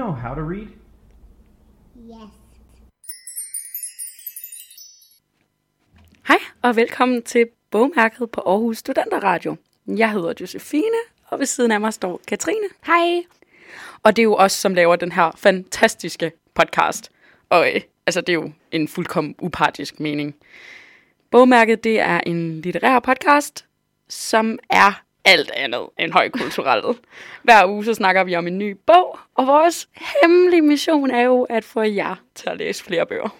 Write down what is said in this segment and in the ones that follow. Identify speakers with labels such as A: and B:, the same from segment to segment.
A: know how to read?
B: Yes.
C: Hej og velkommen til bogmærket på Aarhus Studenterradio. Jeg hedder Josefine, og ved siden af mig står Katrine. Hej. Og det er jo os, som laver den her fantastiske podcast. Og øh, altså, det er jo en fuldkommen upartisk mening. Bogmærket, det er en litterær podcast, som er alt andet end højkulturelt. Hver uge så snakker vi om en ny bog, og vores hemmelige mission er jo at få jer til at læse flere bøger.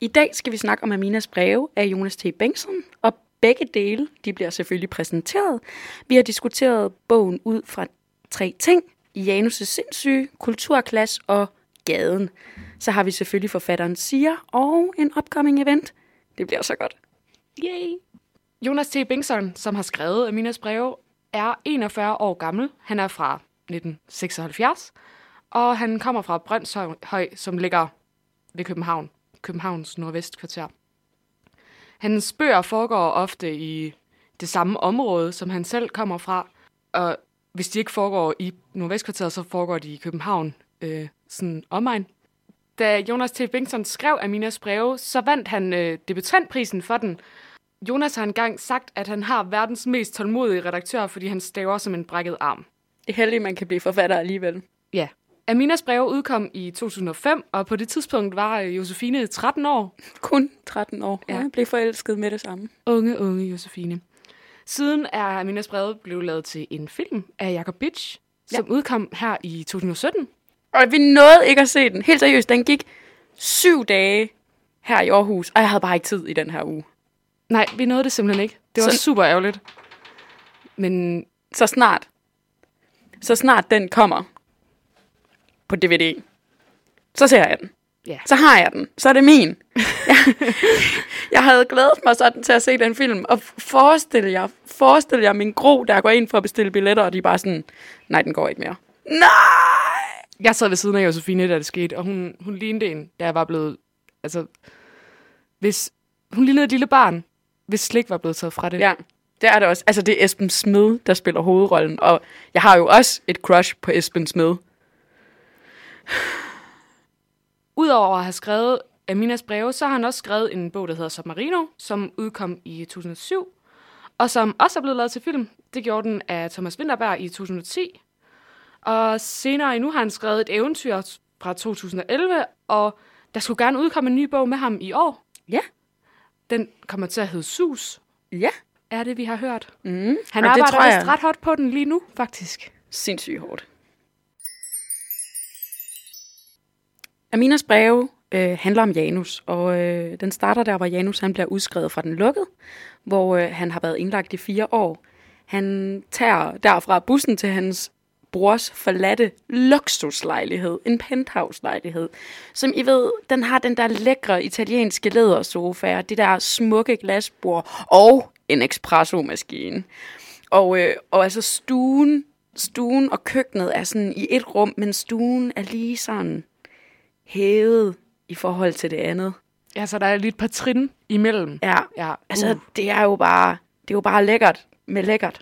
C: I dag skal vi snakke om Aminas breve af Jonas T. Bengtsson, og begge dele de bliver selvfølgelig præsenteret. Vi har diskuteret bogen ud fra tre ting. Janus' sindssyge, kulturklasse og gaden. Så har vi selvfølgelig forfatteren Sia og en upcoming event. Det bliver så godt. Yay!
D: Jonas T. Bengtsson, som har skrevet Aminas breve, er 41 år gammel. Han er fra 1976, og han kommer fra Brøndshøj, som ligger ved København, Københavns nordvestkvarter. Hans bøger foregår ofte i det samme område, som han selv kommer fra, og hvis de ikke foregår i nordvestkvarteret, så foregår de i København, øh, sådan omegn. Da Jonas T. Bengtsson skrev Aminas breve, så vandt han øh, debutantprisen for den, Jonas har engang sagt, at han har verdens mest tålmodige redaktør, fordi han staver som en brækket arm.
C: Det er heldigt, man kan blive forfatter alligevel.
D: Ja. Aminas breve udkom i 2005, og på det tidspunkt var øh, Josefine 13 år.
C: Kun 13 år.
D: Ja.
C: Ja. Jeg blev forelsket med det samme.
D: Unge, unge Josefine. Siden er Aminas breve blevet lavet til en film af Jacob Bitch, som ja. udkom her i 2017.
C: Og vi nåede ikke at se den. Helt seriøst, den gik syv dage her i Aarhus, og jeg havde bare ikke tid i den her uge.
D: Nej, vi nåede det simpelthen ikke. Det var
C: Så-
D: super ærgerligt. Men
C: Så snart, så snart den kommer på DVD, så ser jeg den.
D: Ja.
C: Så har jeg den. Så er det min. jeg, jeg havde glædet mig sådan til at se den film, og forestil jer, forestil jer min gro, der går ind for at bestille billetter, og de er bare sådan, nej, den går ikke mere. Nej!
D: jeg sad ved siden af Josefine, da det skete, og hun, hun lignede en, der var blevet... Altså, hvis, hun lignede et lille barn, hvis slik var blevet taget fra det.
C: Ja, det er det også. Altså, det er Esben Smed, der spiller hovedrollen, og jeg har jo også et crush på Esben Smed.
D: Udover at have skrevet Aminas breve, så har han også skrevet en bog, der hedder Submarino, som udkom i 2007, og som også er blevet lavet til film. Det gjorde den af Thomas Winterberg i 2010. Og senere endnu har han skrevet et eventyr fra 2011, og der skulle gerne udkomme en ny bog med ham i år.
C: Ja.
D: Den kommer til at hedde Sus,
C: Ja.
D: er det, vi har hørt.
C: Mm.
D: Han
C: og
D: arbejder
C: det tror jeg
D: ret hot på den lige nu, faktisk.
C: sindssygt hårdt. Aminas breve øh, handler om Janus, og øh, den starter der, hvor Janus han bliver udskrevet fra den lukket, hvor øh, han har været indlagt i fire år. Han tager derfra bussen til hans brors forladte luksuslejlighed, en penthouse-lejlighed, som I ved, den har den der lækre italienske lædersofa, det der smukke glasbord og en espresso-maskine. Og, øh, og altså stuen, stuen og køkkenet er sådan i et rum, men stuen er lige sådan hævet i forhold til det andet.
D: Ja, så der er lige et par trin imellem.
C: Ja,
D: Ja,
C: altså
D: uh.
C: det er jo bare, det er jo bare lækkert med lækkert.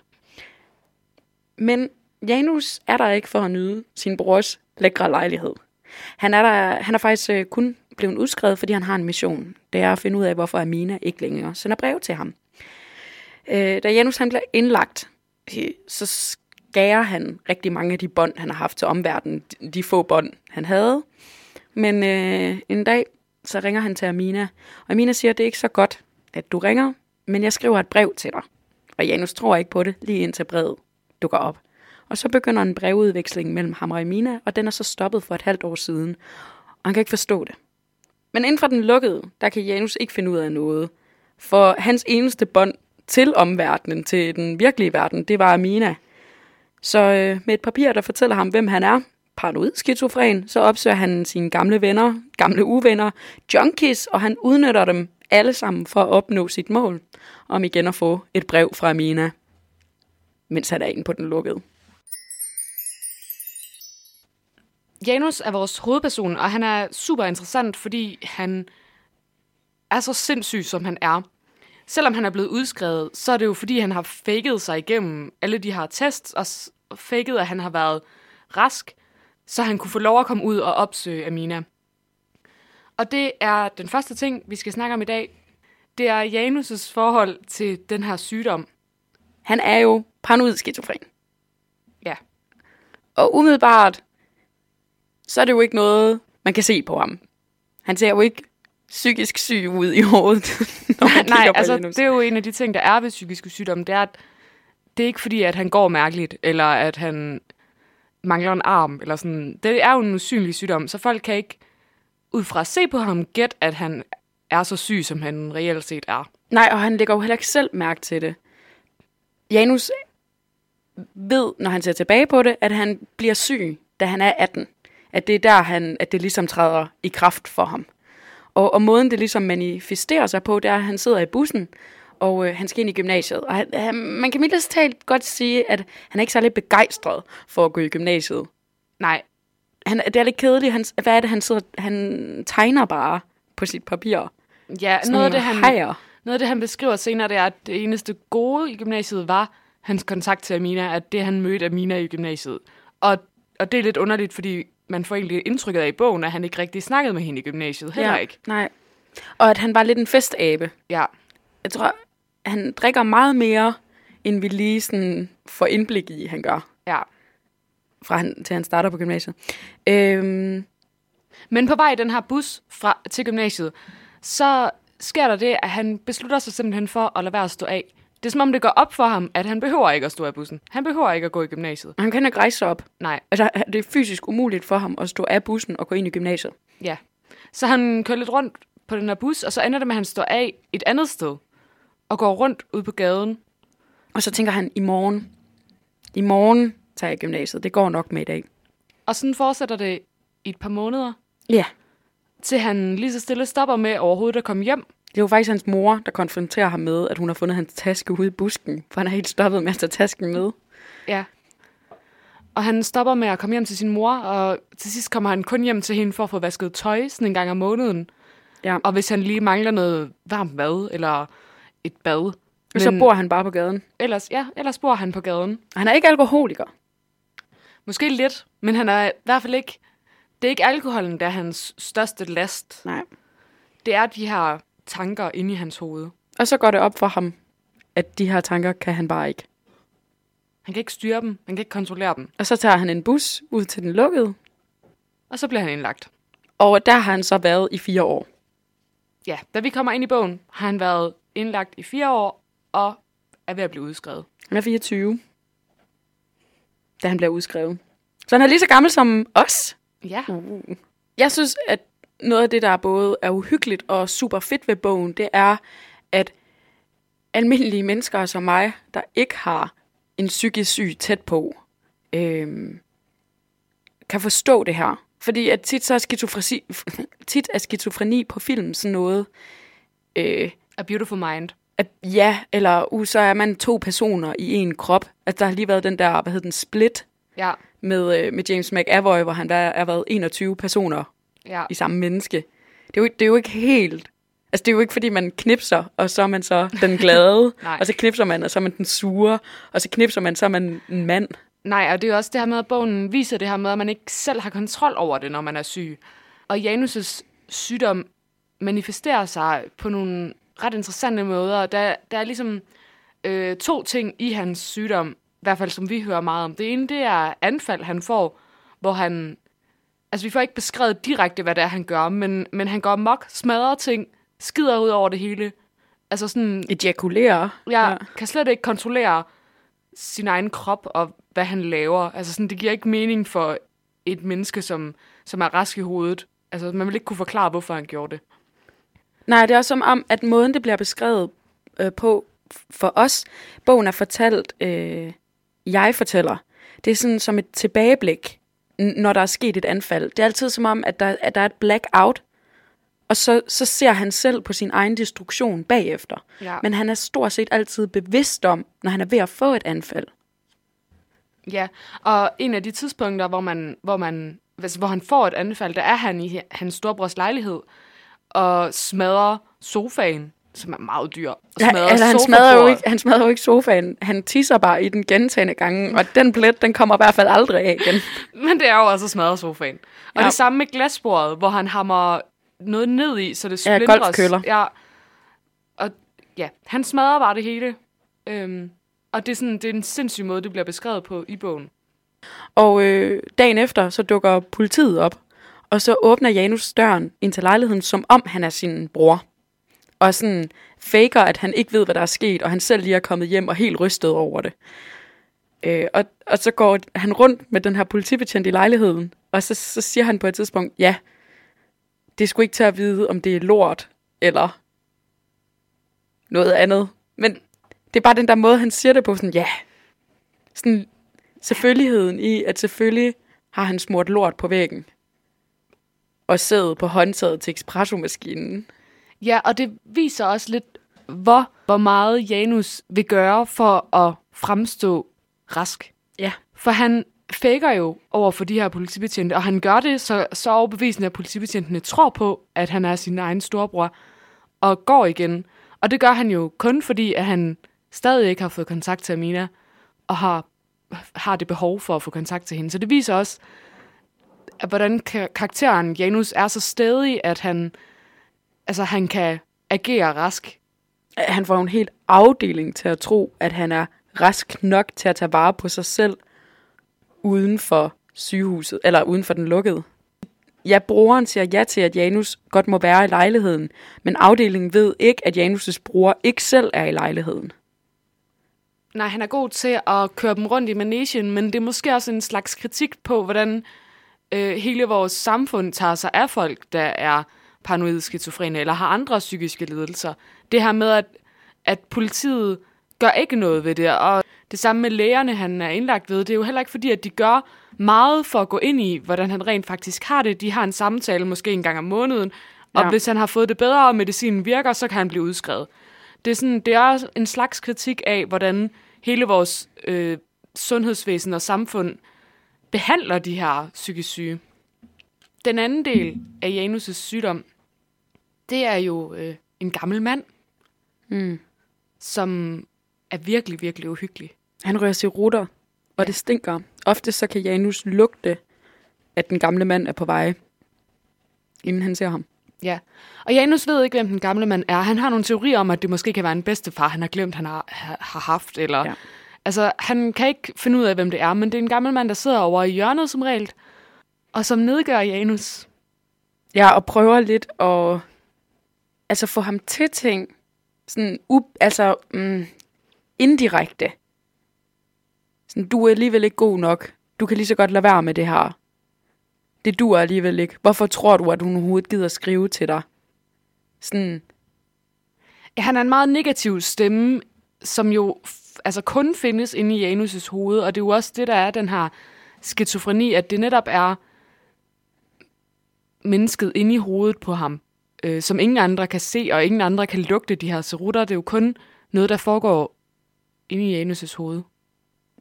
C: Men Janus er der ikke for at nyde sin brors lækre lejlighed. Han er, der, han er faktisk øh, kun blevet udskrevet, fordi han har en mission. Det er at finde ud af, hvorfor Amina ikke længere sender brev til ham. Øh, da Janus han bliver indlagt, øh, så skærer han rigtig mange af de bånd, han har haft til omverdenen. De, få bånd, han havde. Men øh, en dag, så ringer han til Amina. Og Amina siger, det er ikke så godt, at du ringer, men jeg skriver et brev til dig. Og Janus tror ikke på det, lige indtil brevet dukker op. Og så begynder en brevudveksling mellem ham og Emina, og den er så stoppet for et halvt år siden. Og han kan ikke forstå det. Men inden for den lukkede, der kan Janus ikke finde ud af noget. For hans eneste bånd til omverdenen, til den virkelige verden, det var Amina. Så øh, med et papir, der fortæller ham, hvem han er, paranoid skizofren, så opsøger han sine gamle venner, gamle uvenner, junkies, og han udnytter dem alle sammen for at opnå sit mål, om igen at få et brev fra Amina, mens han er inde på den lukkede.
D: Janus er vores hovedperson, og han er super interessant, fordi han er så sindssyg, som han er. Selvom han er blevet udskrevet, så er det jo fordi, han har faked sig igennem alle de her tests, og, faked, at han har været rask, så han kunne få lov at komme ud og opsøge Amina. Og det er den første ting, vi skal snakke om i dag. Det er Janus' forhold til den her sygdom.
C: Han er jo paranoid skizofren.
D: Ja.
C: Og umiddelbart, så er det jo ikke noget, man kan se på ham. Han ser jo ikke psykisk syg ud i hovedet, når man
D: Nej,
C: på
D: altså
C: Janus.
D: det er jo en af de ting, der er ved psykiske sygdomme, det er, at det er ikke fordi, at han går mærkeligt, eller at han mangler en arm, eller sådan. Det er jo en usynlig sygdom, så folk kan ikke ud fra at se på ham gætte, at han er så syg, som han reelt set er.
C: Nej, og han lægger jo heller ikke selv mærke til det. Janus ved, når han ser tilbage på det, at han bliver syg, da han er 18. At det er der, han, at det ligesom træder i kraft for ham. Og, og måden, det ligesom manifesterer sig på, det er, at han sidder i bussen, og øh, han skal ind i gymnasiet. Og han, han, man kan mildest talt godt sige, at han er ikke særlig begejstret for at gå i gymnasiet.
D: Nej,
C: Han, det er lidt kedeligt. Han, hvad er det, han sidder... Han tegner bare på sit papir.
D: ja,
C: Sådan
D: noget af, det, han,
C: hajer.
D: noget af det, han beskriver senere, det er, at det eneste gode i gymnasiet var hans kontakt til Amina, at det, han mødte Amina i gymnasiet. Og, og det er lidt underligt, fordi man får egentlig indtrykket af i bogen, at han ikke rigtig snakkede med hende i gymnasiet. Heller ikke.
C: Nej. Og at han var lidt en festabe.
D: Ja,
C: Jeg tror, han drikker meget mere, end vi lige sådan får indblik i, han gør,
D: ja.
C: fra han, til han starter på gymnasiet. Øhm,
D: Men på vej i den her bus fra, til gymnasiet, så sker der det, at han beslutter sig simpelthen for at lade være at stå af. Det er som om, det går op for ham, at han behøver ikke at stå af bussen. Han behøver ikke at gå i gymnasiet.
C: han kan ikke rejse sig op.
D: Nej,
C: Altså, det er fysisk umuligt for ham at stå af bussen og gå ind i gymnasiet.
D: ja. Så han kører lidt rundt på den her bus, og så ender det med, at han står af et andet sted. Og går rundt ud på gaden.
C: Og så tænker han, i morgen, i morgen tager jeg gymnasiet. Det går nok med i dag.
D: Og sådan fortsætter det i et par måneder,
C: Ja.
D: til han lige så stille stopper med overhovedet at komme hjem.
C: Det er jo faktisk hans mor, der konfronterer ham med, at hun har fundet hans taske ude i busken. For han er helt stoppet med at tage tasken med.
D: Ja. Og han stopper med at komme hjem til sin mor, og til sidst kommer han kun hjem til hende for at få vasket tøj sådan en gang om måneden.
C: Ja.
D: Og hvis han lige mangler noget varmt mad, eller et bad.
C: Og så bor han bare på gaden.
D: Ellers, ja, ellers bor han på gaden.
C: Han er ikke alkoholiker.
D: Måske lidt, men han er i hvert fald ikke... Det er ikke alkoholen, der er hans største last.
C: Nej.
D: Det er de her tanker inde i hans hoved.
C: Og så går det op for ham, at de her tanker kan han bare ikke.
D: Han kan ikke styre dem, han kan ikke kontrollere dem.
C: Og så tager han en bus ud til den lukkede,
D: Og så bliver han indlagt.
C: og der har han så været i fire år.
D: Ja, da vi kommer ind i bogen, har han været indlagt i fire år, og er ved at blive udskrevet.
C: Han er 24, da han bliver udskrevet. Så han er lige så gammel som os.
D: Ja.
C: Jeg synes, at noget af det, der både er uhyggeligt og super fedt ved bogen, det er, at almindelige mennesker som mig, der ikke har en psykisk syg tæt på, øhm, kan forstå det her. Fordi at tit, så er skizofreni, tit er skizofreni på film sådan noget, øh,
D: A Beautiful Mind.
C: at ja, eller uh, så er man to personer i en krop. At der har lige været den der, hvad hedder den, split
D: Ja,
C: med, øh, med James McAvoy, hvor han der er været 21 personer
D: ja.
C: i samme menneske. Det er, jo, det er jo ikke helt... Altså, det er jo ikke, fordi man knipser, og så er man så den glade, og så knipser man, og så er man den sure, og så knipser man, så er man en mand.
D: Nej, og det er jo også det her med, at bogen viser det her med, at man ikke selv har kontrol over det, når man er syg. Og Janus' sygdom manifesterer sig på nogle ret interessante måder. Der, der er ligesom øh, to ting i hans sygdom, i hvert fald som vi hører meget om. Det ene, det er anfald, han får, hvor han... Altså, vi får ikke beskrevet direkte, hvad det er, han gør, men, men han går mok, smadrer ting, skider ud over det hele. Altså sådan,
C: Ejakulerer.
D: jeg kan slet ikke kontrollere sin egen krop og hvad han laver. Altså sådan, det giver ikke mening for et menneske, som, som er rask i hovedet. Altså, man vil ikke kunne forklare, hvorfor han gjorde det.
C: Nej, det er også som om, at måden, det bliver beskrevet øh, på for os, bogen er fortalt, øh, jeg fortæller. Det er sådan som et tilbageblik, når der er sket et anfald. Det er altid som om, at der, at der er et blackout, og så, så ser han selv på sin egen destruktion bagefter.
D: Ja.
C: Men han er stort set altid bevidst om, når han er ved at få et anfald.
D: Ja, og en af de tidspunkter, hvor, man, hvor, man, altså, hvor han får et anfald, der er han i hans storebrors lejlighed og smadrer sofaen som er meget dyr. Og
C: Ja,
D: smadrer
C: altså, han, smadrer jo ikke, han smadrer jo ikke sofaen. Han tisser bare i den gentagende gange, og den plet, den kommer i hvert fald aldrig af igen.
D: Men det er jo også at smadre sofaen. Og
C: Ja.
D: det samme med glasbordet, hvor han hammer noget ned i, så det
C: Ja,
D: splindres.
C: golfkøller.
D: Ja. Og ja, han smadrer bare det hele. Øhm, og det er, sådan, det er en sindssyg måde, det bliver beskrevet på i bogen.
C: Og øh, dagen efter, så dukker politiet op, og så åbner Janus døren ind til lejligheden, som om han er sin bror. Og sådan faker, at han ikke ved, hvad der er sket, og han selv lige er kommet hjem og helt rystet over det. Øh, og, og så går han rundt med den her politibetjent i lejligheden, og så, så siger han på et tidspunkt, ja, det skulle ikke til at vide, om det er lort, eller noget andet. Men det er bare den der måde, han siger det på, sådan, ja, sådan selvfølgeligheden i, at selvfølgelig har han smurt lort på væggen. Og sædet på håndtaget til espressomaskinen.
D: Ja, og det viser også lidt, hvor, hvor meget Janus vil gøre for at fremstå rask.
C: Ja.
D: For han faker jo over for de her politibetjente, og han gør det så, så overbevisende, at politibetjentene tror på, at han er sin egen storebror, og går igen. Og det gør han jo kun fordi, at han stadig ikke har fået kontakt til Amina, og har, har det behov for at få kontakt til hende. Så det viser også, at hvordan ka- karakteren Janus er så stedig, at han, altså, han kan agere rask.
C: Han får jo en helt afdeling til at tro, at han er rask nok til at tage vare på sig selv uden for sygehuset, eller uden for den lukkede. Ja, broren siger ja til, at Janus godt må være i lejligheden, men afdelingen ved ikke, at Janus' bror ikke selv er i lejligheden.
D: Nej, han er god til at køre dem rundt i manesien, men det er måske også en slags kritik på, hvordan øh, hele vores samfund tager sig af folk, der er paranoid skizofrene eller har andre psykiske lidelser. Det her med, at, at politiet gør ikke noget ved det, og det samme med lægerne, han er indlagt ved, det er jo heller ikke fordi, at de gør meget for at gå ind i, hvordan han rent faktisk har det. De har en samtale måske en gang om måneden, og
C: Ja.
D: hvis han har fået det bedre, og medicinen virker, så kan han blive udskrevet. Det er, sådan, det er en slags kritik af, hvordan hele vores øh, sundhedsvæsen og samfund behandler de her psykisk syge. Den anden del af Janus' sygdom, det er jo øh, en gammel mand,
C: Mm.
D: som er virkelig, virkelig uhyggelig.
C: Han rører sig rutter, og det stinker. Ofte så kan Janus lugte, at den gamle mand er på vej, inden han ser ham.
D: Ja, og Janus ved ikke, hvem den gamle mand er. Han har nogle teorier om, at det måske kan være en bedstefar, han har glemt, han har, har haft. Eller,
C: ja.
D: Altså, han kan ikke finde ud af, hvem det er, men det er en gammel mand, der sidder over i hjørnet som regel, og som nedgør Janus.
C: Ja, og prøver lidt at altså få ham til ting, sådan u, altså mm, indirekte. Sådan, du er alligevel ikke god nok. Du kan lige så godt lade være med det her. Det duer alligevel ikke. Hvorfor tror du, at hun overhovedet gider skrive til dig? Sådan,
D: Ja, han er en meget negativ stemme, som jo altså kun findes inde i Janus' hoved, og det er jo også det, der er den her skizofreni, at det netop er mennesket inde i hovedet på ham, øh, som ingen andre kan se, og ingen andre kan lugte de her serutter. Det er jo kun noget, der foregår inde i Janus' hoved.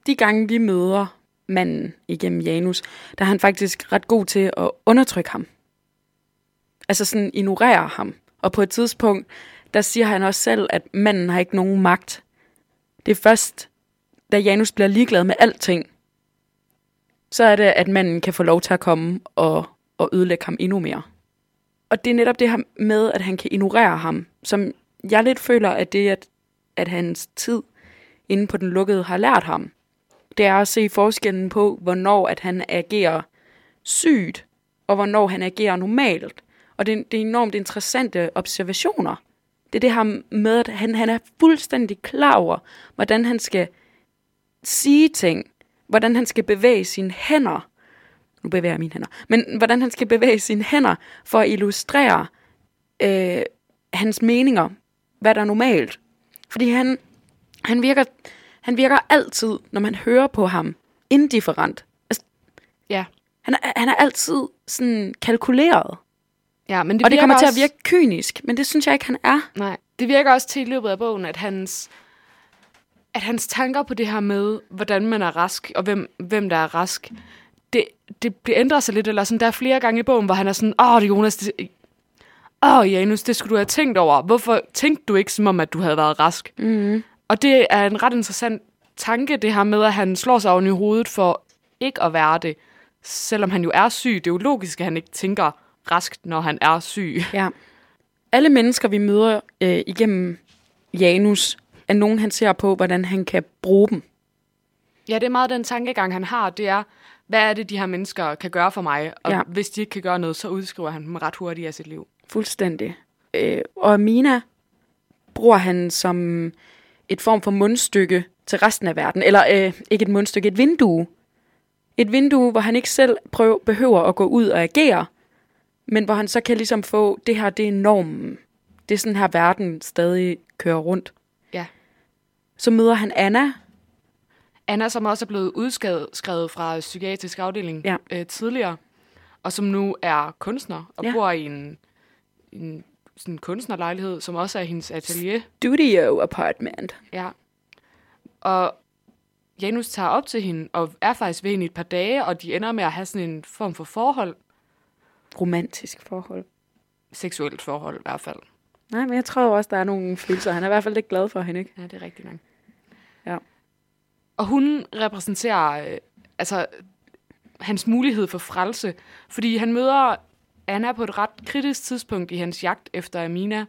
C: de gange vi møder manden igennem Janus, der er han faktisk ret god til at undertrykke ham. Altså sådan ignorere ham. Og på et tidspunkt, der siger han også selv, at manden har ikke nogen magt. Det er først, da Janus bliver ligeglad med alting, så er det, at manden kan få lov til at komme og, og ødelægge ham endnu mere. Og det er netop det her med, at han kan ignorere ham, som jeg lidt føler, at det at, at hans tid inde på den lukkede har lært ham. Det er at se forskellen på, hvornår at han agerer sygt, og hvornår han agerer normalt. Og det, det er enormt interessante observationer. Det er det her med, at han, han er fuldstændig klar over, hvordan han skal sige ting, hvordan han skal bevæge sine hænder. Nu bevæger jeg mine hænder. Men hvordan han skal bevæge sine hænder for at illustrere øh, hans meninger, hvad der er normalt. Fordi han, han virker, han virker altid, når man hører på ham, indifferent. Altså,
D: Ja.
C: han, er, han er altid sådan kalkuleret.
D: Ja, men det
C: og det kommer til
D: også,
C: at virke kynisk, men det synes jeg ikke, han er.
D: Nej, det virker også til i løbet af bogen, at hans, at hans tanker på det her med, hvordan man er rask, og hvem, hvem der er rask, det, det bliver ændret sig lidt, eller sådan, der er flere gange i bogen, hvor han er sådan, åh, det Jonas, det, åh Janus, det skulle du have tænkt over. Hvorfor tænkte du ikke som om, at du havde været rask?
C: Mm.
D: Og det er en ret interessant tanke, det her med, at han slår sig oven i hovedet for ikke at være det. Selvom han jo er syg. Det er jo logisk, at han ikke tænker raskt, når han er syg.
C: Ja. Alle mennesker, vi møder øh, igennem Janus, er nogen, han ser på, hvordan han kan bruge dem.
D: Ja, det er meget den tankegang, han har. Det er, hvad er det, de her mennesker kan gøre for mig? Og
C: Ja.
D: hvis de ikke kan gøre noget, så udskriver han dem ret hurtigt af sit liv.
C: Fuldstændig. Øh, og Mina bruger han som et form for mundstykke til resten af verden. Eller øh, ikke et mundstykke, et vindue. Et vindue, hvor han ikke selv prøver, behøver at gå ud og agere, men hvor han så kan ligesom få, det her, det er normen. Det er sådan her, verden stadig kører rundt.
D: Ja.
C: Så møder han Anna.
D: Anna, som også er blevet udskrevet fra psykiatrisk afdeling
C: Ja.
D: øh, tidligere, og som nu er kunstner og
C: Ja.
D: bor i en, en sådan kunstnerlejlighed, som også er hendes atelier.
C: Studio apartment.
D: Ja. Og Janus tager op til hende og er faktisk ved hende i et par dage, og de ender med at have sådan en form for forhold.
C: Romantisk forhold.
D: Seksuelt forhold i hvert fald.
C: Nej, men jeg tror også, der er nogle følelser. Han er i hvert fald lidt glad for hende, ikke?
D: Ja, det er rigtigt nok. Og hun repræsenterer øh, altså hans mulighed for frelse, fordi han møder Anna på et ret kritisk tidspunkt i hans jagt efter Amina.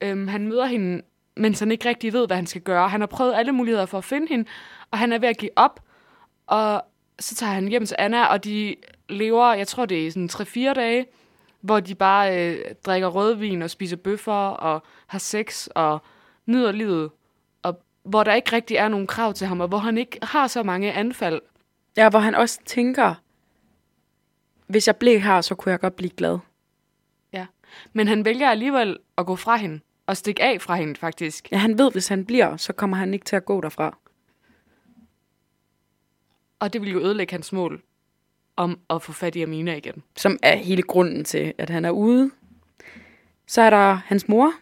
D: Øhm, han møder hende, mens han ikke rigtig ved, hvad han skal gøre. Han har prøvet alle muligheder for at finde hende, og han er ved at give op. Og så tager han hjem til Anna, og de lever, jeg tror det er sådan 3-4 dage, hvor de bare øh, drikker rødvin og spiser bøffer og har sex og nyder livet. Hvor der ikke rigtig er nogen krav til ham, og hvor han ikke har så mange anfald.
C: Ja, hvor han også tænker, hvis jeg blev her, så kunne jeg godt blive glad.
D: Ja. Men han vælger alligevel at gå fra hende, og stikke af fra hende faktisk.
C: Ja, han ved, hvis han bliver, så kommer han ikke til at gå derfra.
D: Og det vil jo ødelægge hans mål om at få fat i Amina igen.
C: Som er hele grunden til, at han er ude. Så er der hans mor.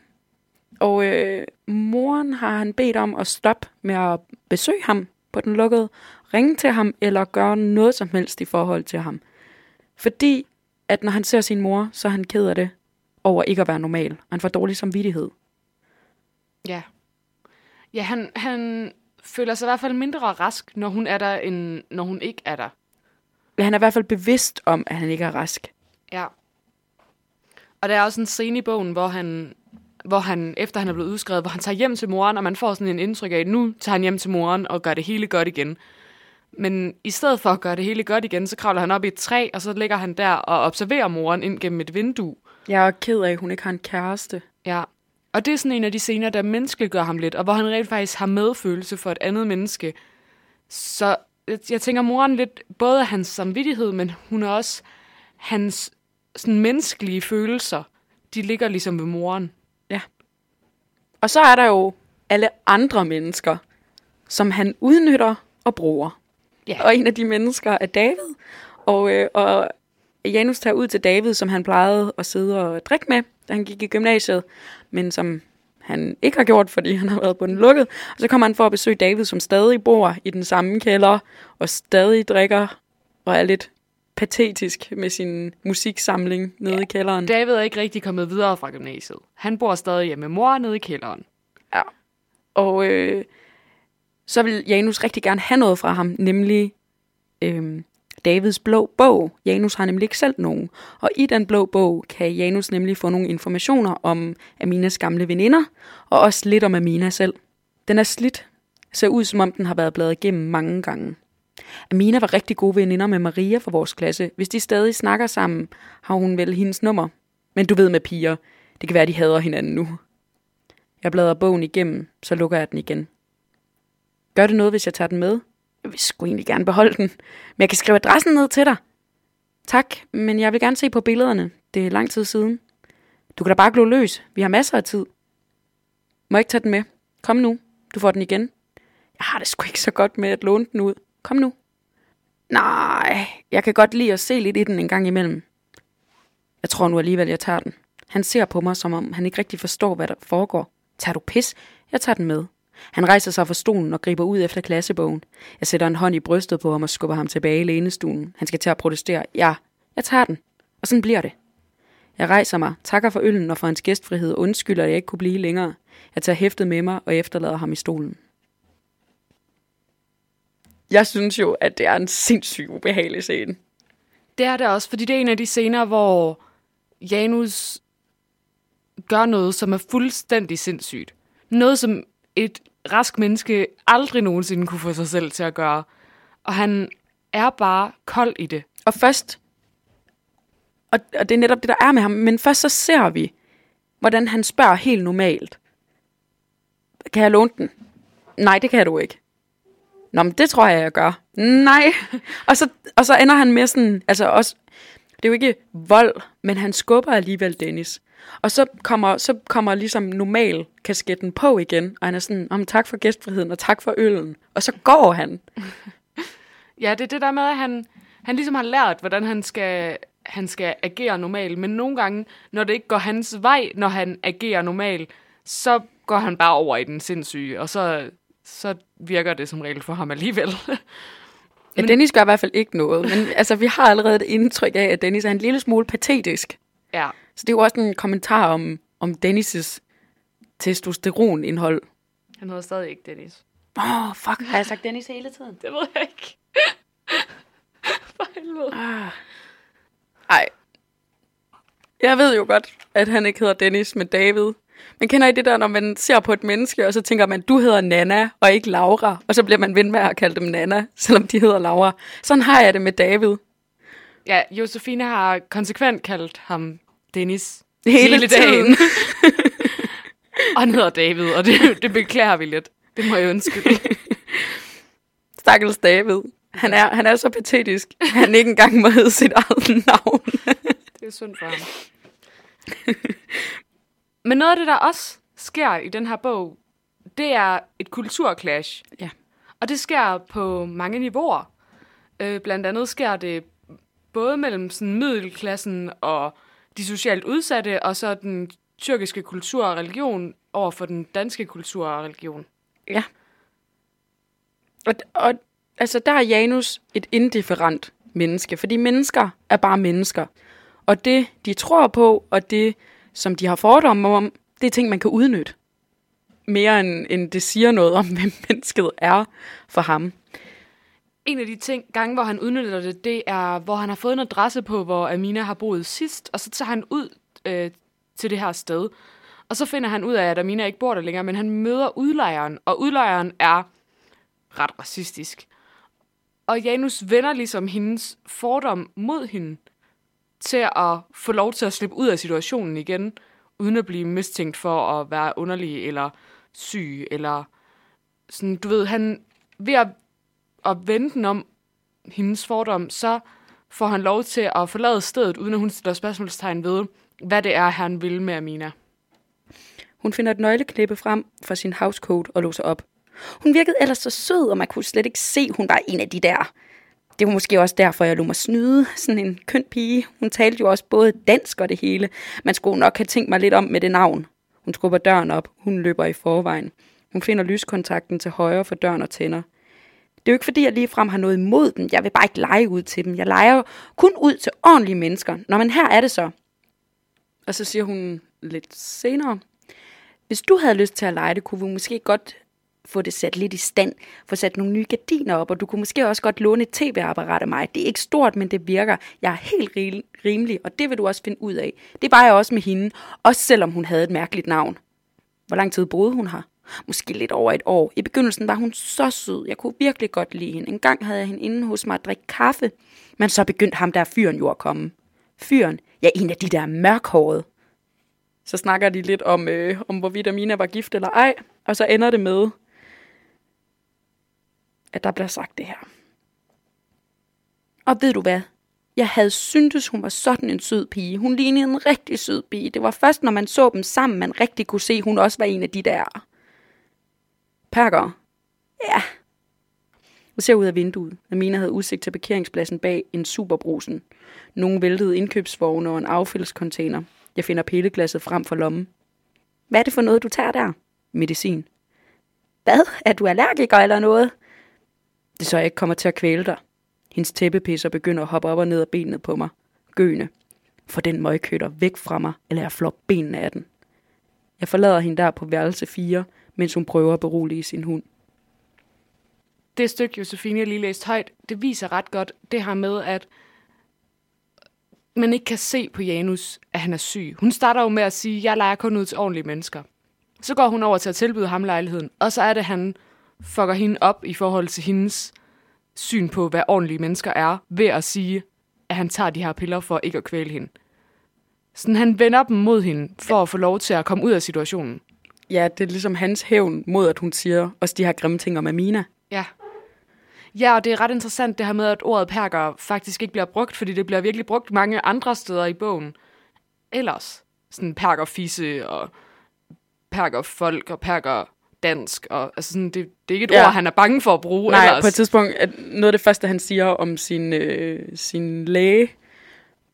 C: Og øh, moren har han bedt om at stoppe med at besøge ham på den lukkede, ringe til ham eller gøre noget som helst i forhold til ham. Fordi at når han ser sin mor, så er han ked af det over ikke at være normal. Og han får dårlig samvittighed.
D: Ja. Ja, han, han føler sig i hvert fald mindre rask, når hun er der, end når hun ikke er der.
C: Han er i hvert fald bevidst om, at han ikke er rask.
D: Ja. Og der er også en scene i bogen, hvor han, hvor han, efter han er blevet udskrevet, hvor han tager hjem til moren, og man får sådan en indtryk af, at nu tager han hjem til moren og gør det hele godt igen. Men i stedet for at gøre det hele godt igen, så kravler han op i et træ, og så ligger han der og observerer moren ind gennem et vindue.
C: Jeg er ked af, at hun ikke har en kæreste.
D: Ja. Og det er sådan en af de scener, der menneskeliggør ham lidt, og hvor han rent faktisk har medfølelse for et andet menneske. Så jeg, tænker, moren lidt både hans samvittighed, men hun er også hans sådan menneskelige følelser. De ligger ligesom ved moren.
C: Og så er der jo alle andre mennesker, som han udnytter og bruger.
D: Ja.
C: Og en af de mennesker er David. Og, øh, og Janus tager ud til David, som han plejede at sidde og drikke med, da han gik i gymnasiet. Men som han ikke har gjort, fordi han har været på den lukket. Og så kommer han for at besøge David, som stadig bor i den samme kælder, og stadig drikker, og er lidt patetisk med sin musiksamling nede ja. i kælderen.
D: David er ikke rigtig kommet videre fra gymnasiet. Han bor stadig hjemme med mor nede i kælderen.
C: Ja. Og øh, så vil Janus rigtig gerne have noget fra ham, nemlig øh, Davids blå bog. Janus har nemlig ikke selv nogen. Og i den blå bog kan Janus nemlig få nogle informationer om Aminas gamle veninder, og også lidt om Amina selv. Den er slidt, ser ud som om den har været bladet igennem mange gange. Amina var rigtig gode veninder med Maria fra vores klasse. Hvis de stadig snakker sammen, har hun vel hendes nummer. Men du ved med piger, det kan være, de hader hinanden nu. Jeg bladrer bogen igennem, så lukker jeg den igen. Gør det noget, hvis jeg tager den med? Jeg vil sgu egentlig gerne beholde den, men jeg kan skrive adressen ned til dig. Tak, men jeg vil gerne se på billederne. Det er lang tid siden. Du kan da bare glo løs. Vi har masser af tid. Må jeg ikke tage den med? Kom nu. Du får den igen. Jeg har det sgu ikke så godt med at låne den ud. Kom nu. Nej, jeg kan godt lide at se lidt i den en gang imellem. Jeg tror nu alligevel, jeg tager den. Han ser på mig, som om han ikke rigtig forstår, hvad der foregår. Tager du pis? Jeg tager den med. Han rejser sig fra stolen og griber ud efter klassebogen. Jeg sætter en hånd i brystet på ham og skubber ham tilbage i lænestolen. Han skal til at protestere. Ja, jeg tager den. Og sådan bliver det. Jeg rejser mig, takker for øllen og for hans gæstfrihed og undskylder, at jeg ikke kunne blive længere. Jeg tager hæftet med mig og efterlader ham i stolen. Jeg synes jo, at det er en sindssygt ubehagelig scene.
D: Det er det også, fordi det er en af de scener, hvor Janus gør noget, som er fuldstændig sindssygt. Noget, som et rask menneske aldrig nogensinde kunne få sig selv til at gøre. Og han er bare kold i det.
C: Og først, og, og det er netop det, der er med ham, men først så ser vi, hvordan han spørger helt normalt. Kan jeg låne den? Nej, det kan du ikke. Nå, men det tror jeg, jeg gør. Nej. Og så, og så ender han med sådan, altså også, det er jo ikke vold, men han skubber alligevel Dennis. Og så kommer, så kommer ligesom normal kasketten på igen, og han er sådan, om tak for gæstfriheden, og tak for øllen. Og så går han.
D: Ja, det er det der med, at han, han ligesom har lært, hvordan han skal, han skal agere normalt. Men nogle gange, når det ikke går hans vej, når han agerer normalt, så går han bare over i den sindssyge, og så, så virker det som regel for ham alligevel.
C: Ja, Dennis gør i hvert fald ikke noget, men altså, vi har allerede et indtryk af, at Dennis er en lille smule patetisk.
D: ja.
C: Så det er jo også en kommentar om, om Dennis' testosteronindhold.
D: Han hedder stadig ikke Dennis.
C: Åh, oh, fuck, har jeg sagt Dennis hele tiden?
D: Det ved jeg ikke. For helvede.
C: Ej. Jeg ved jo godt, at han ikke hedder Dennis, men David. Men kender I det der, når man ser på et menneske, og så tænker man, du hedder Nana, og ikke Laura, og så bliver man ved med at kalde dem Nana, selvom de hedder Laura. Sådan har jeg det med David.
D: Ja, Josefine har konsekvent kaldt ham Dennis.
C: Hele, tiden.
D: Og han hedder David, og det, det beklager vi lidt. Det må jeg undskylde.
C: Stakkels David. Han er, han er så patetisk, at han ikke engang må hedde sit eget navn.
D: Det er synd for ham. Men noget af det, der også sker i den her bog, det er et kulturclash.
C: Ja.
D: Og det sker på mange niveauer. Øh, blandt andet sker det både mellem sådan middelklassen og de socialt udsatte, og så den tyrkiske kultur og religion over for den danske kultur og religion.
C: Ja. Og, og altså, der er Janus et indifferent menneske, fordi mennesker er bare mennesker. Og det, de tror på, og det, som de har fordomme om, det er ting, man kan udnytte. Mere end, end det siger noget om, hvem mennesket er for ham.
D: En af de ting, gange, hvor han udnytter det, det er, hvor han har fået en adresse på, hvor Amina har boet sidst, og så tager han ud øh, til det her sted. Og så finder han ud af, at Amina ikke bor der længere, men han møder udlejeren, og udlejeren er ret racistisk. Og Janus vender ligesom hendes fordom mod hende til at få lov til at slippe ud af situationen igen, uden at blive mistænkt for at være underlig eller syg, eller sådan, du ved, han ved at, at vende den om hendes fordom, så får han lov til at forlade stedet, uden at hun stiller spørgsmålstegn ved, hvad det er, han vil med Amina.
C: Hun finder et nøgleknippe frem fra sin housecoat og låser op. Hun virkede ellers så sød, og man kunne slet ikke se, hun var en af de der. Det var måske også derfor, jeg lå mig snyde. Sådan en køn pige. Hun talte jo også både dansk og det hele. Man skulle nok have tænkt mig lidt om med det navn. Hun skubber døren op. Hun løber i forvejen. Hun finder lyskontakten til højre for døren og tænder. Det er jo ikke fordi, jeg ligefrem har noget imod dem. Jeg vil bare ikke lege ud til dem. Jeg leger kun ud til ordentlige mennesker. Når man her er det så. Og så siger hun lidt senere. Hvis du havde lyst til at lege det, kunne vi måske godt få det sat lidt i stand, få sat nogle nye gardiner op, og du kunne måske også godt låne et tv-apparat af mig. Det er ikke stort, men det virker. Jeg er helt rimelig, og det vil du også finde ud af. Det var jeg også med hende, også selvom hun havde et mærkeligt navn. Hvor lang tid boede hun her? Måske lidt over et år. I begyndelsen var hun så sød. Jeg kunne virkelig godt lide hende. En gang havde jeg hende inde hos mig at drikke kaffe, men så begyndte ham der fyren jo at komme. Fyren? Ja, en af de der mørkhårede. Så snakker de lidt om, øh, om hvorvidt Amina var gift eller ej, og så ender det med, at der bliver sagt det her. Og ved du hvad? Jeg havde syntes, hun var sådan en sød pige. Hun lignede en rigtig sød pige. Det var først, når man så dem sammen, man rigtig kunne se, hun også var en af de der. Perker. Ja. Jeg ser ud af vinduet. Amina havde udsigt til parkeringspladsen bag en superbrusen. Nogle væltede indkøbsvogne og en affaldscontainer. Jeg finder pilleglasset frem for lommen. Hvad er det for noget, du tager der? Medicin. Hvad? Er du allergiker eller noget? Det så, jeg ikke kommer til at kvæle dig. Hendes tæppepisser begynder at hoppe op og ned af benene på mig. Gøende. Få den møgkøtter væk fra mig, eller jeg flår benene af den. Jeg forlader hende der på værelse 4, mens hun prøver at berolige sin hund.
D: Det stykke, Josefine lige læst højt, det viser ret godt det her med, at man ikke kan se på Janus, at han er syg. Hun starter jo med at sige, jeg leger kun ud til ordentlige mennesker. Så går hun over til at tilbyde ham lejligheden, og så er det, han fucker hende op i forhold til hendes syn på, hvad ordentlige mennesker er, ved at sige, at han tager de her piller for ikke at kvæle hende. Sådan han vender dem mod hende, for at få lov til at komme ud af situationen.
C: Ja, det er ligesom hans hævn mod, at hun siger også de her grimme ting om Amina.
D: Ja. Ja, og det er ret interessant det her med, at ordet perker faktisk ikke bliver brugt, fordi det bliver virkelig brugt mange andre steder i bogen. Ellers. Sådan perkerfisse og perkerfolk og perker dansk. Og, altså sådan, det, det er ikke et
C: Ja.
D: ord, han er bange for at bruge
C: Nej,
D: ellers.
C: på et tidspunkt, at noget af det første, han siger om sin, øh, sin læge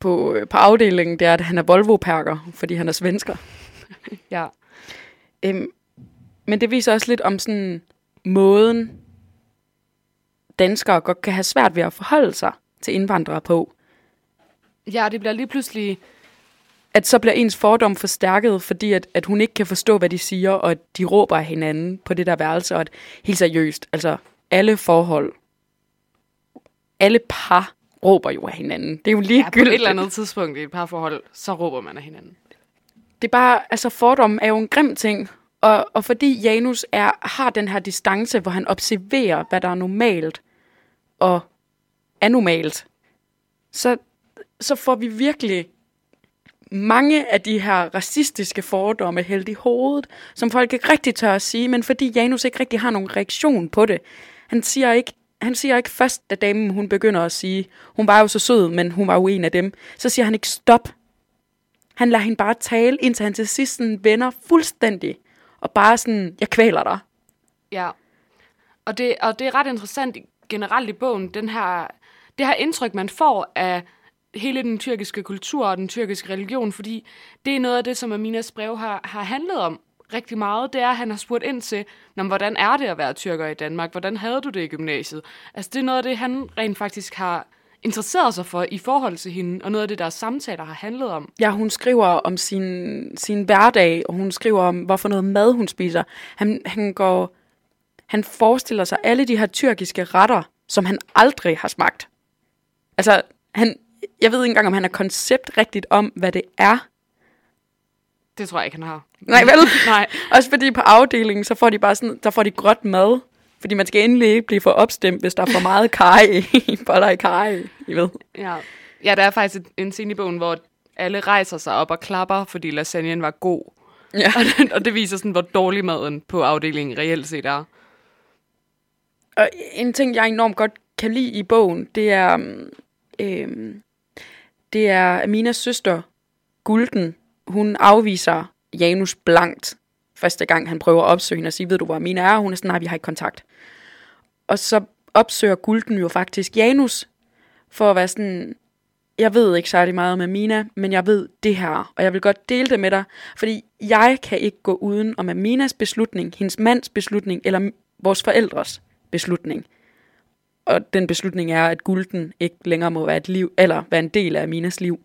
C: på, øh, på afdelingen, det er, at han er Volvo-perker, fordi han er svensker.
D: Ja.
C: Øhm, men det viser også lidt om sådan måden, danskere godt kan have svært ved at forholde sig til indvandrere på.
D: ja, det bliver lige pludselig...
C: At så bliver ens fordom forstærket, fordi at, at hun ikke kan forstå, hvad de siger, og at de råber af hinanden på det der værelse, og at helt seriøst, altså alle forhold, alle par råber jo af hinanden. Det er jo
D: Ja, på et eller andet tidspunkt i et parforhold, så råber man af hinanden.
C: det er bare, altså fordommen er jo en grim ting, og, og fordi Janus er, har den her distance, hvor han observerer, hvad der er normalt og anormalt, så, så får vi virkelig mange af de her racistiske fordomme hældt i hovedet, som folk ikke rigtig tør at sige, men fordi Janus ikke rigtig har nogen reaktion på det. Han siger ikke, han siger ikke først, da damen hun begynder at sige, hun var jo så sød, men hun var jo en af dem, så siger han ikke stop. Han lader hende bare tale, indtil han til sidst vender fuldstændig, og bare sådan, jeg kvæler dig.
D: Ja. Og det, og det er ret interessant generelt i bogen, den her, det her indtryk, man får af hele den tyrkiske kultur og den tyrkiske religion, fordi det er noget af det, som Aminas brev har, har handlet om rigtig meget. Det er, at han har spurgt ind til, hvordan er det at være tyrker i Danmark? Hvordan havde du det i gymnasiet? Altså, det er noget af det, han rent faktisk har interesseret sig for i forhold til hende, og noget af det, deres samtaler har handlet om.
C: Ja, hun skriver om sin, sin hverdag, og hun skriver om, hvorfor noget mad hun spiser. Han, han går, han forestiller sig alle de her tyrkiske retter, som han aldrig har smagt. Altså, han, jeg ved ikke engang, om han er koncept rigtigt om, hvad det er.
D: Det tror jeg ikke, han har.
C: Nej, vel?
D: Nej.
C: Også fordi på afdelingen, så får de bare sådan, der får de gråt mad. Fordi man skal endelig ikke blive for opstemt, hvis der er for meget kaj i, boller i kaj, I ved.
D: Ja. ja, der er faktisk en scene i bogen, hvor alle rejser sig op og klapper, fordi lasagnen var god.
C: Ja.
D: Og, det, og det viser sådan, hvor dårlig maden på afdelingen reelt set er.
C: Og en ting, jeg enormt godt kan lide i bogen, det er, øhm, det er Aminas søster, Gulden. Hun afviser Janus blankt, første gang han prøver at opsøge hende og sige, ved du, hvor Amina er? Hun er sådan, nej, vi har ikke kontakt. Og så opsøger Gulden jo faktisk Janus, for at være sådan, jeg ved ikke særlig meget om Amina, men jeg ved det her, og jeg vil godt dele det med dig, fordi jeg kan ikke gå uden om Aminas beslutning, hendes mands beslutning, eller vores forældres beslutning. Og den beslutning er, at Gulden ikke længere må være et liv, eller være en del af Aminas liv.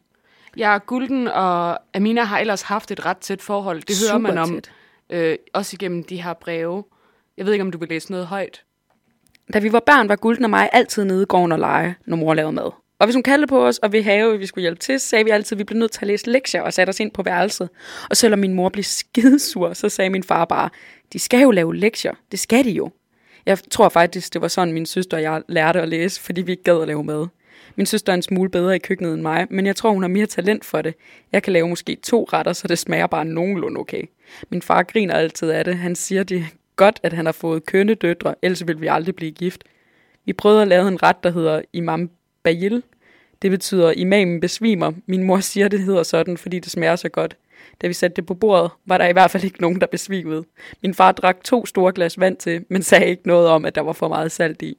D: Ja, Gulden og Amina har ellers haft et ret tæt forhold. Det hører man om,
C: tæt.
D: øh, også igennem de her breve. Jeg ved ikke, om du vil læse noget højt.
C: Da vi var børn, var Gulden og mig altid nede i gården og lege, når mor lavede mad. Og hvis hun kaldte på os og ville have, at vi skulle hjælpe til, sagde vi altid, at vi blev nødt til at læse lektier og satte os ind på værelset. Og selvom min mor blev skidesur, så sagde min far bare, de skal jo lave lektier. Det skal de jo. Jeg tror faktisk, det var sådan, min søster og jeg lærte at læse, fordi vi ikke gad at lave mad. Min søster er en smule bedre i køkkenet end mig, men jeg tror, hun har mere talent for det. Jeg kan lave måske to retter, så det smager bare nogenlunde okay. Min far griner altid af det. Han siger, det er godt, at han har fået kønne døtre, ellers vil vi aldrig blive gift. Vi prøvede at lave en ret, der hedder Imam Bayil. Det betyder, imamen besvimer. Min mor siger, det hedder sådan, fordi det smager så godt. Da vi satte det på bordet, var der i hvert fald ikke nogen, der besvimede. Min far drak to store glas vand til, men sagde ikke noget om, at der var for meget salt i.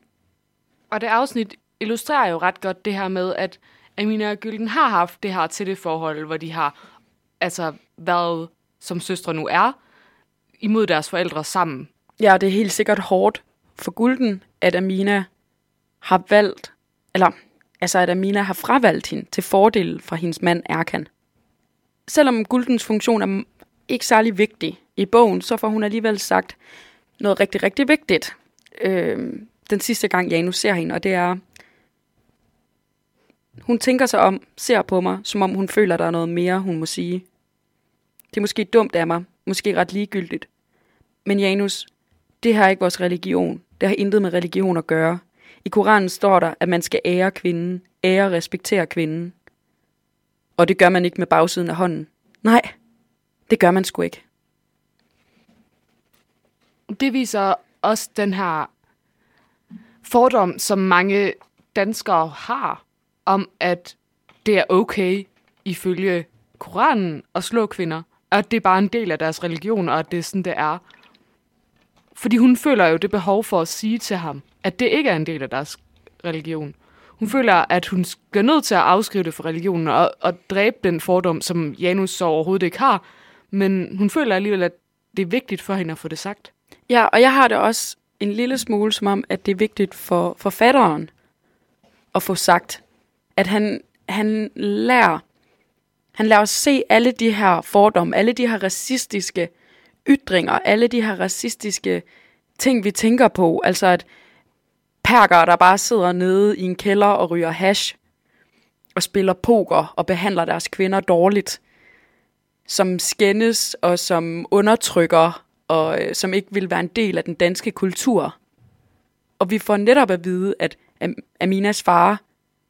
D: Og det afsnit illustrerer jo ret godt det her med, at Amina og Gylden har haft det her til det forhold, hvor de har altså været, som søstre nu er, imod deres forældre sammen.
C: Ja, det er helt sikkert hårdt for Gulden, at Amina har valgt, eller Altså at Amina har fravalgt hende til fordel fra hendes mand Erkan. Selvom Guldens funktion er ikke særlig vigtig i bogen, så får hun alligevel sagt noget rigtig, rigtig vigtigt øh, den sidste gang Janus ser hende, og det er, hun tænker sig om, ser på mig, som om hun føler, der er noget mere, hun må sige. Det er måske dumt af mig, måske ret ligegyldigt. Men Janus, det har ikke vores religion. Det har intet med religion at gøre. I Koranen står der, at man skal ære kvinden, ære og respektere kvinden. Og det gør man ikke med bagsiden af hånden. Nej, det gør man sgu ikke.
D: Det viser også den her fordom, som mange danskere har, om at det er okay ifølge Koranen at slå kvinder. At det er bare en del af deres religion, og at det er sådan, det er. Fordi hun føler jo det behov for at sige til ham, at det ikke er en del af deres religion. Hun føler, at hun skal nødt til at afskrive det for religionen og, og dræbe den fordom, som Janus så overhovedet ikke har. Men hun føler alligevel, at det er vigtigt for hende at få det sagt.
C: Ja, og jeg har det også en lille smule som om, at det er vigtigt for forfatteren at få sagt, at han, han lærer han lader os se alle de her fordomme, alle de her racistiske ytringer, alle de her racistiske ting, vi tænker på. Altså at perker, der bare sidder nede i en kælder og ryger hash, og spiller poker og behandler deres kvinder dårligt, som skændes og som undertrykker, og øh, som ikke vil være en del af den danske kultur. Og vi får netop at vide, at Am- Aminas far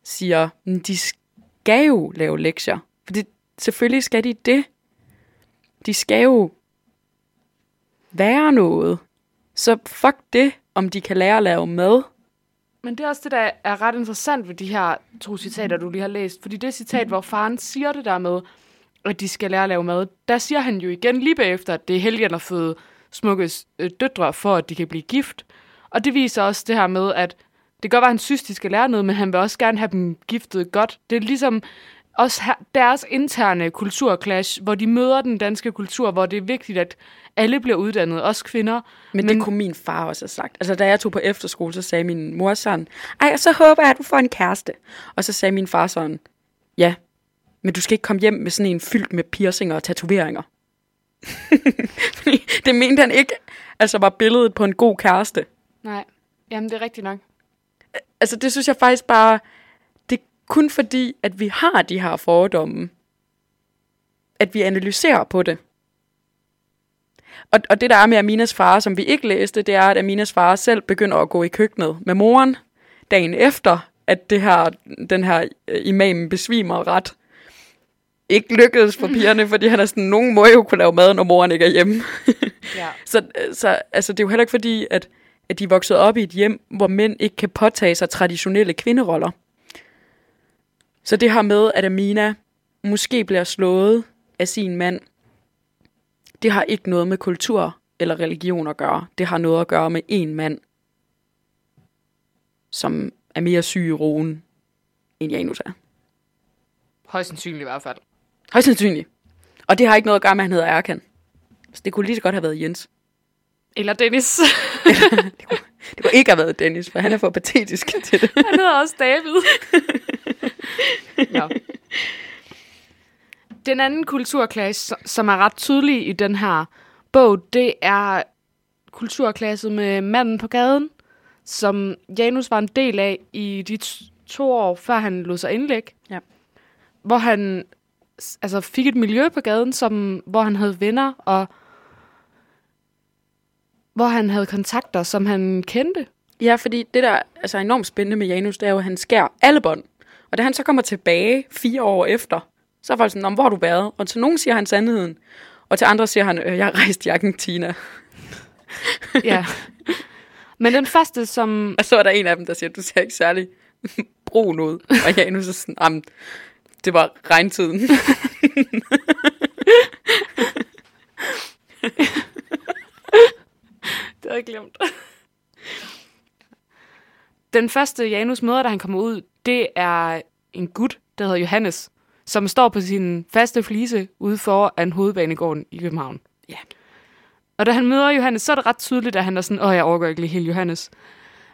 C: siger, de skal jo lave lektier. Fordi selvfølgelig skal de det. De skal jo være noget. Så fuck det, om de kan lære at lave mad.
D: Men det er også det, der er ret interessant ved de her to citater, du lige har læst. Fordi det citat, hvor faren siger det der med, at de skal lære at lave mad, der siger han jo igen lige bagefter, at det er helgen at føde smukke øh, døtre, for at de kan blive gift. Og det viser også det her med, at det kan godt være, at han synes, de skal lære noget, men han vil også gerne have dem giftet godt. Det er ligesom også her, deres interne kulturclash, hvor de møder den danske kultur, hvor det er vigtigt, at alle bliver uddannet, også kvinder.
C: Men, men det kunne min far også have sagt. Altså, da jeg tog på efterskole, så sagde min mor sådan, ej, så håber jeg, at du får en kæreste. Og så sagde min far sådan, ja, men du skal ikke komme hjem med sådan en fyldt med piercinger og tatoveringer. det mente han ikke, altså var billedet på en god kæreste.
D: Nej, jamen det er rigtigt nok.
C: Altså, det synes jeg faktisk bare, kun fordi, at vi har de her fordomme, at vi analyserer på det. Og, og det der er med Aminas far, som vi ikke læste, det er, at Aminas far selv begynder at gå i køkkenet med moren dagen efter, at det her, den her øh, imam besvimer ret. Ikke lykkedes for pigerne, fordi han er sådan, nogen må jo kunne lave mad, når moren ikke er hjemme.
D: Ja.
C: så så altså, det er jo heller ikke fordi, at, at de er vokset op i et hjem, hvor mænd ikke kan påtage sig traditionelle kvinderoller. Så det her med, at Amina måske bliver slået af sin mand, det har ikke noget med kultur eller religion at gøre. Det har noget at gøre med en mand, som er mere syg i roen, end Janus er.
D: Højst sandsynligt i hvert fald.
C: Højst sandsynligt. Og det har ikke noget at gøre med, at han hedder Erkan. Så det kunne lige så godt have været Jens.
D: Eller Dennis.
C: Det kunne ikke have været Dennis, for han er for patetisk til det.
D: Han hedder også David. Nå. Den anden kulturklasse, som er ret tydelig i den her bog, det er kulturklasse med manden på gaden, som Janus var en del af i de to år, før han lod sig indlægge.
C: Ja.
D: Hvor han altså, fik et miljø på gaden, som, hvor han havde venner, og hvor han havde kontakter, som han kendte.
C: Ja, fordi det der altså, er enormt spændende med Janus, det er jo, at han skærer alle bånd. Og da han så kommer tilbage fire år efter, så er folk sådan, "Nå, men hvor har du været? Og til nogen siger han sandheden, og til andre siger han, øh, jeg har rejst i Argentina.
D: Ja. Men den første, som
C: Og så er der en af dem, der siger, du ser ikke særlig brun ud. Og Janus er sådan, "Jamen, det var regntiden.
D: Det havde jeg glemt. Den første Janus møder, da han kommer ud, det er en gut, der hedder Johannes, som står på sin faste flise ude foran hovedbanegården i København.
C: Ja.
D: Og da han møder Johannes, så er det ret tydeligt, at han er sådan, åh, jeg overgår ikke lige helt Johannes.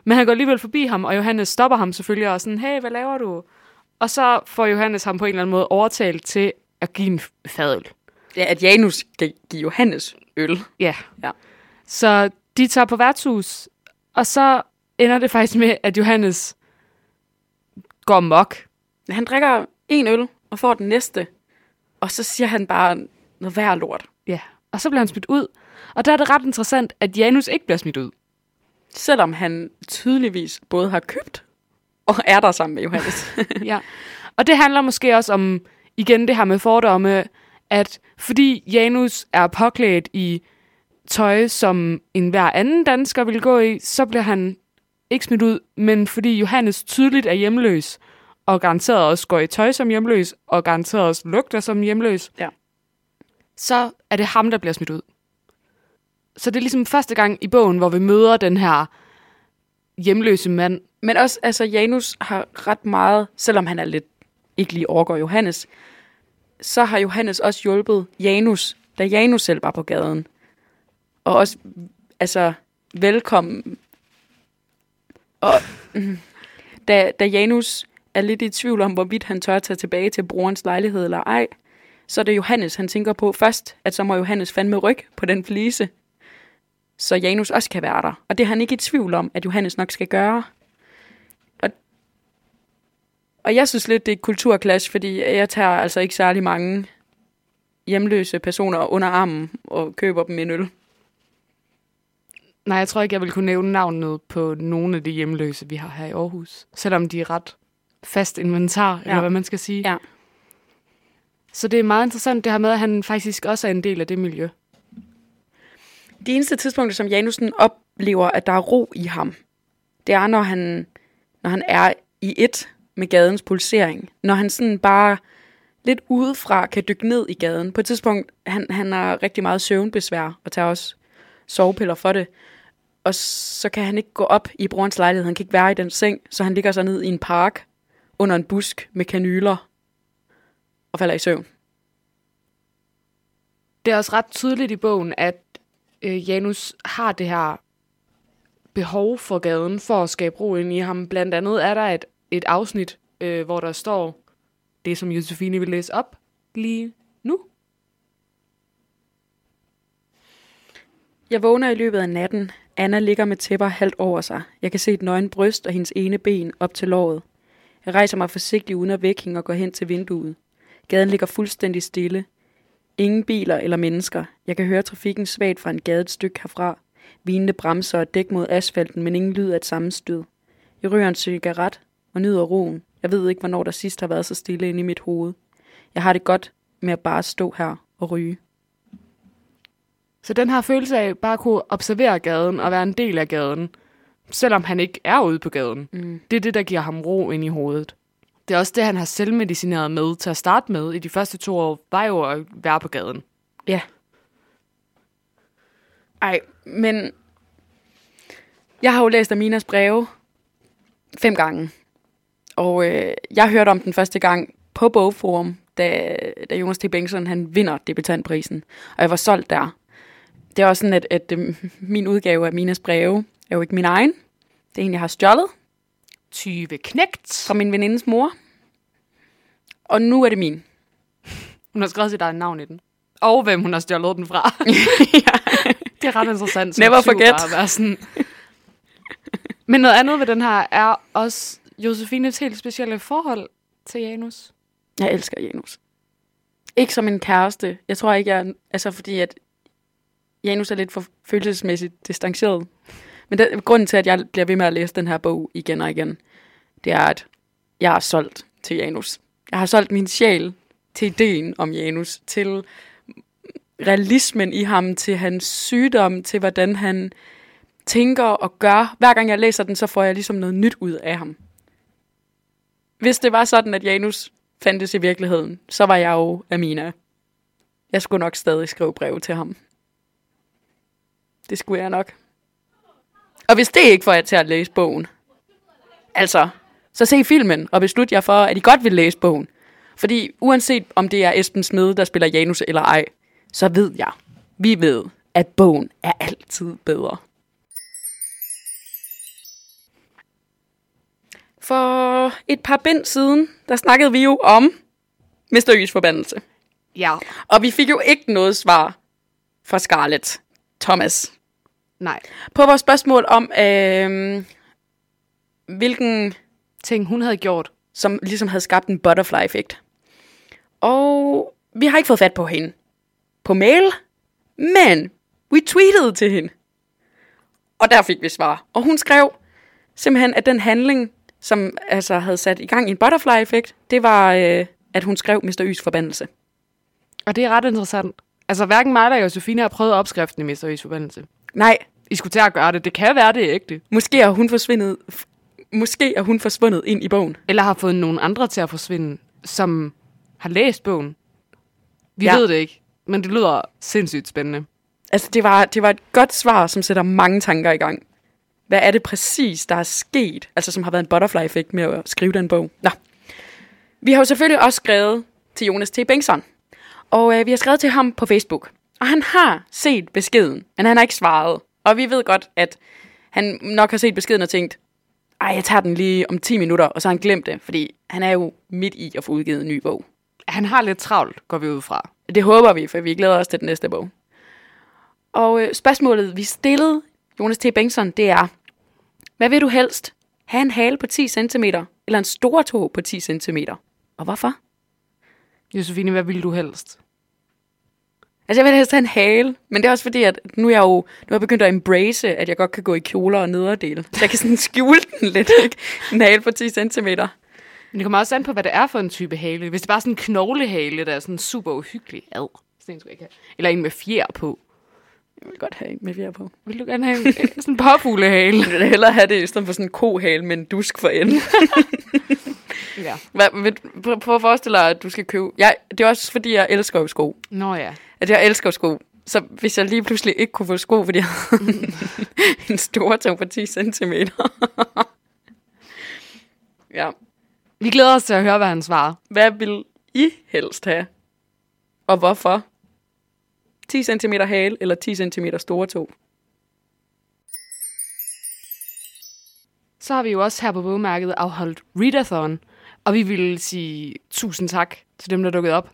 D: Men han går alligevel forbi ham, og Johannes stopper ham selvfølgelig og er sådan, hey, hvad laver du? Og så får Johannes ham på en eller anden måde overtalt til at give en fadøl.
C: Ja, at Janus skal give Johannes øl.
D: Ja.
C: Ja.
D: Så de tager på værtshus, og så ender det faktisk med, at Johannes går mok.
C: Han drikker en øl og får den næste, og så siger han bare noget værd lort.
D: Ja. Og så bliver han smidt ud. Og der er det ret interessant, at Janus ikke bliver smidt ud.
C: Selvom han tydeligvis både har købt og er der sammen med Johannes.
D: ja. Og det handler måske også om, igen det her med fordomme, at fordi Janus er påklædt i tøj, som en hver anden dansker vil gå i, så bliver han ikke smidt ud, men fordi Johannes tydeligt er hjemløs, og garanteret også går i tøj som hjemløs, og garanteret også lugter som hjemløs,
C: Ja.
D: så er det ham, der bliver smidt ud. Så det er ligesom første gang i bogen, hvor vi møder den her hjemløse mand.
C: Men også, altså Janus har ret meget, selvom han er lidt ikke lige overgår Johannes, så har Johannes også hjulpet Janus, da Janus selv var på gaden. Og også, altså, velkommen. Og da, da Janus er lidt i tvivl om, hvorvidt han tør tage tilbage til brorens lejlighed eller ej, så er det Johannes, han tænker på først, at så må Johannes fandme ryg på den flise, så Janus også kan være der. Og det er han ikke i tvivl om, at Johannes nok skal gøre. Og, og jeg synes lidt, det er kulturklash, fordi jeg tager altså ikke særlig mange hjemløse personer under armen og køber dem en øl.
D: Nej, jeg tror ikke, jeg vil kunne nævne navnet på nogle af de hjemløse, vi har her i Aarhus. Selvom de er ret fast inventar, ja. eller hvad man skal sige.
C: Ja.
D: Så det er meget interessant det her med, at han faktisk også er en del af det miljø.
C: De eneste tidspunkter, som Janusen oplever, at der er ro i ham, det er, når han, når han er i et med gadens pulsering. Når han sådan bare lidt udefra kan dykke ned i gaden. På et tidspunkt, han, han har rigtig meget søvnbesvær, og tager også sovepiller for det. Og så kan han ikke gå op i brorens lejlighed. Han kan ikke være i den seng, så han ligger så ned i en park under en busk med kanyler og falder i søvn.
D: Det er også ret tydeligt i bogen, at øh, Janus har det her behov for gaden, for at skabe ro ind i ham. Blandt andet er der et, et afsnit, øh, hvor der står det, som Josefine vil læse op lige nu.
C: Jeg vågner i løbet af natten. Anna ligger med tæpper halvt over sig. Jeg kan se et nøgen bryst og hendes ene ben op til låret. Jeg rejser mig forsigtigt uden at vække hende og går hen til vinduet. Gaden ligger fuldstændig stille. Ingen biler eller mennesker. Jeg kan høre trafikken svagt fra en gade et stykke herfra. Vinende bremser og dæk mod asfalten, men ingen lyd af et sammenstød. Jeg ryger en cigaret og nyder roen. Jeg ved ikke, hvornår der sidst har været så stille inde i mit hoved. Jeg har det godt med at bare stå her og ryge.
D: Så den her følelse af bare at kunne observere gaden og være en del af gaden, selvom han ikke er ude på gaden,
C: Mm.
D: det er det, der giver ham ro ind i hovedet. Det er også det, han har selvmedicineret med til at starte med i de første to år, var jo at være på gaden.
C: Ja. Ej, men jeg har jo læst Aminas breve fem gange. Og øh, jeg hørte om den første gang på Bogforum, da, da Jonas T. Bengtsson han vinder debutantprisen. Og jeg var solgt der. Det er også sådan, at, at øh, min udgave af Minas breve er jo ikke min egen. Det er en, jeg har stjålet
D: 20 knægt.
C: fra min venindes mor. Og nu er det min.
D: Hun har skrevet sit eget navn i den. Og hvem hun har stjålet den fra.
C: ja.
D: det er ret interessant. som
C: Never forget.
D: bare at Være sådan. Men noget andet ved den her er også Josefines helt specielle forhold til Janus.
C: Jeg elsker Janus. Ikke som en kæreste. Jeg tror ikke, jeg... Altså, fordi at Janus er lidt for følelsesmæssigt distanceret. Men det, grunden til, at jeg bliver ved med at læse den her bog igen og igen, det er, at jeg er solgt til Janus. Jeg har solgt min sjæl til ideen om Janus, til realismen i ham, til hans sygdom, til hvordan han tænker og gør. Hver gang jeg læser den, så får jeg ligesom noget nyt ud af ham. Hvis det var sådan, at Janus fandtes i virkeligheden, så var jeg jo Amina. Jeg skulle nok stadig skrive brev til ham. Det skulle jeg nok. Og hvis det ikke får jer til at læse bogen, altså, så se filmen og beslut jer for, at I godt vil læse bogen. Fordi uanset om det er Esben Smed, der spiller Janus eller ej, så ved jeg, vi ved, at bogen er altid bedre. For et par bind siden, der snakkede vi jo om. Y's forbandelse.
D: Ja.
C: Og vi fik jo ikke noget svar fra Scarlett Thomas
D: Nej.
C: på vores spørgsmål om, øh, hvilken
D: Ting, hun havde gjort.
C: som ligesom havde skabt en butterfly-effekt. Og vi har ikke fået fat på hende på mail, men vi tweetede til hende. Og der fik vi svar. Og hun skrev simpelthen, at den handling, som altså havde sat i gang en butterfly-effekt, det var, øh, at hun skrev Mr. Y's forbandelse.
D: Og det er ret interessant. Altså, hverken mig eller Josefine har prøvet opskriften i Mr. Y's forbandelse.
C: Nej,
D: I skulle til at gøre det. Det kan være, det er ægte.
C: måske er hun forsvundet, måske er hun forsvundet ind i bogen.
D: Eller har fået nogen andre til at forsvinde, som har læst bogen. Vi
C: ja.
D: ved det ikke, men det lyder sindssygt spændende.
C: Altså, det var, det var et godt svar, som sætter mange tanker i gang. Hvad er det præcis, der er sket, altså som har været en butterfly-effekt med at skrive den bog? Nå. Vi har jo selvfølgelig også skrevet til Jonas T. Bengtsson. Og øh, vi har skrevet til ham på Facebook. Og han har set beskeden, men han har ikke svaret. Og vi ved godt, at han nok har set beskeden og tænkt, ej, jeg tager den lige om 10 minutter, og så har han glemt det, fordi han er jo midt i at få udgivet en ny bog.
D: Han har lidt travlt, går vi ud fra.
C: Det håber vi, for vi glæder os til den næste bog. Og øh, spørgsmålet, vi stillede Jonas T. Bengtsson, det er, hvad vil du helst? Have en hale på 10 cm, eller en stor tog på 10 cm? Og hvorfor?
D: Josefine, hvad ville du helst?
C: Altså, jeg vil helst have en hale, men det er også fordi, at nu er jeg jo nu er jeg begyndt at embrace, at jeg godt kan gå i kjoler og nederdel. Så jeg kan sådan skjule den lidt, ikke? En hale på 10 cm.
D: Men det kommer også an på, hvad det er for en type hale. Hvis det bare er sådan en knoglehale, der er sådan super uhyggelig. Ad. Sådan en ikke have. Eller en med fjer på.
C: Jeg vil godt have en med fjer på.
D: Vil du gerne have en, sådan en påfuglehale?
C: Jeg vil hellere have det i stedet for sådan en kohale med en dusk for enden.
D: Ja.
C: Hvad, prøv at forestille dig, at du skal købe... Jeg, det er også fordi, jeg elsker jo sko.
D: Nå ja.
C: At jeg elsker sko. Så hvis jeg lige pludselig ikke kunne få sko, fordi jeg havde en stor tog på 10 cm. ja.
D: Vi glæder os til at høre, hvad han svarer.
C: Hvad vil I helst have? Og hvorfor? 10 cm hale eller 10 cm store tog?
D: Så har vi jo også her på bogmærket afholdt Readathon, og vi vil sige tusind tak til dem, der dukkede op.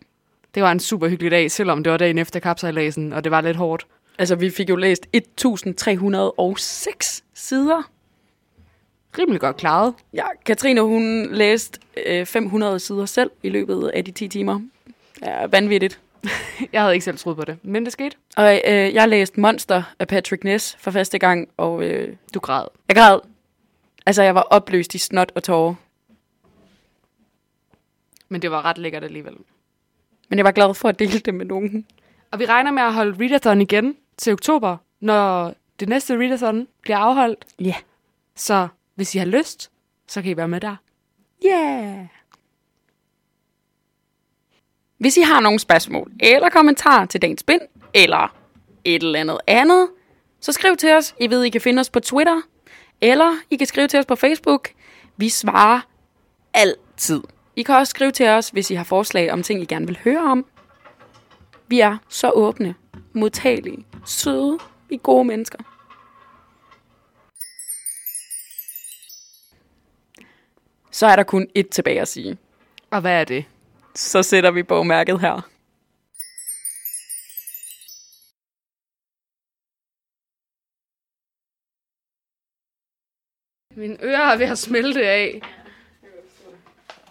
D: Det var en super hyggelig dag, selvom det var dagen efter kapsejladsen, og det var lidt hårdt.
C: Altså, vi fik jo læst 1306 sider.
D: Rimelig godt klaret.
C: Ja, Katrine, hun læste øh, 500 sider selv i løbet af de 10 timer. Ja, vanvittigt.
D: Jeg havde ikke selv troet på det, men det skete.
C: Og øh, jeg læste Monster af Patrick Ness for første gang, og øh,
D: Du græd.
C: jeg græd. Altså, jeg var opløst i snot og tårer.
D: Men det var ret lækkert alligevel.
C: Men jeg var glad for at dele det med nogen.
D: Og vi regner med at holde Readathon igen til oktober, når det næste Readathon bliver afholdt.
C: Ja. Yeah.
D: Så hvis I har lyst, så kan I være med der.
C: Yeah. Hvis I har nogle spørgsmål eller kommentarer til dagens bind, eller et eller andet andet, så skriv til os. I ved, I kan finde os på Twitter, eller I kan skrive til os på Facebook. Vi svarer altid. I kan også skrive til os, hvis I har forslag om ting, I gerne vil høre om. Vi er så åbne, modtagelige, søde, vi gode mennesker. Så er der kun ét tilbage at sige.
D: Og hvad er det?
C: Så sætter vi bogmærket her.
D: Mine ører er ved at smelte af.